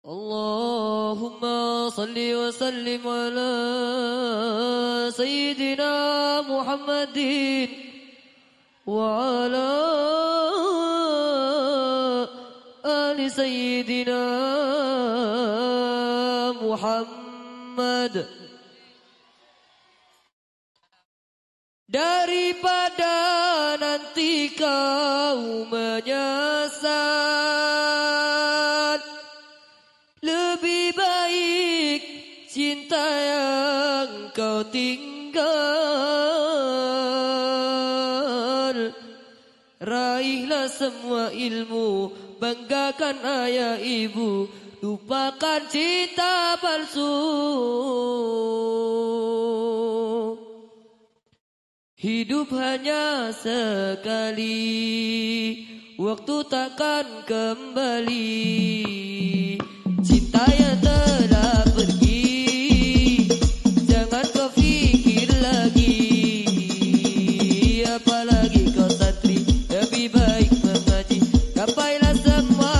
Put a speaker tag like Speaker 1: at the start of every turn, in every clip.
Speaker 1: اللهم صل وسلم على سيدنا محمد وعلى آل سيدنا محمد Daripada nanti kau menyanyi tinggal. Raihlah semua ilmu Banggakan ayah ibu Lupakan cinta palsu. Hidup hanya sekali Waktu takkan kembali. the fuck?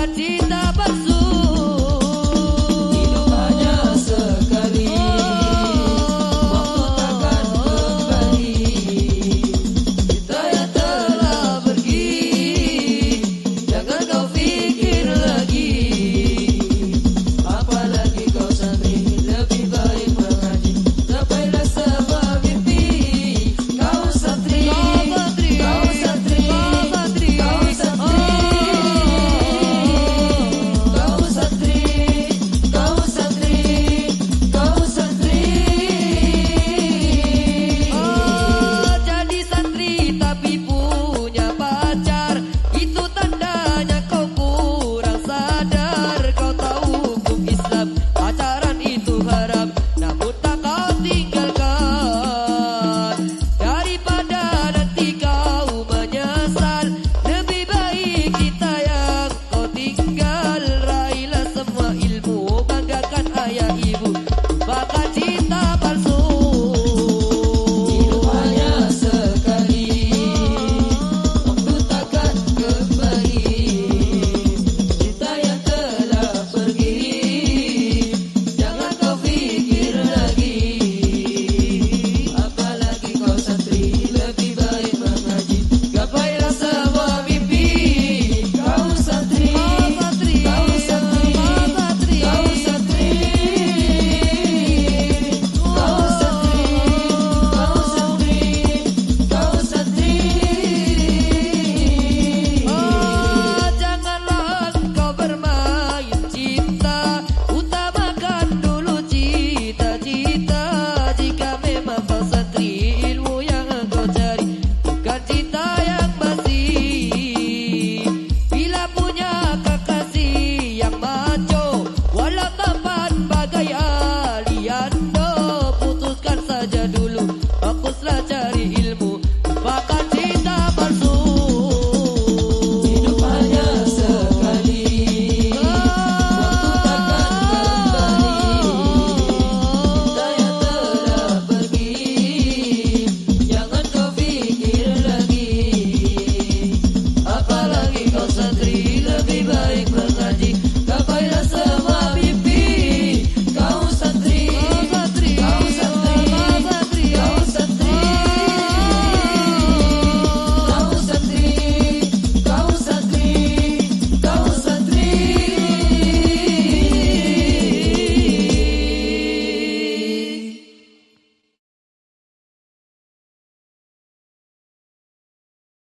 Speaker 1: Patita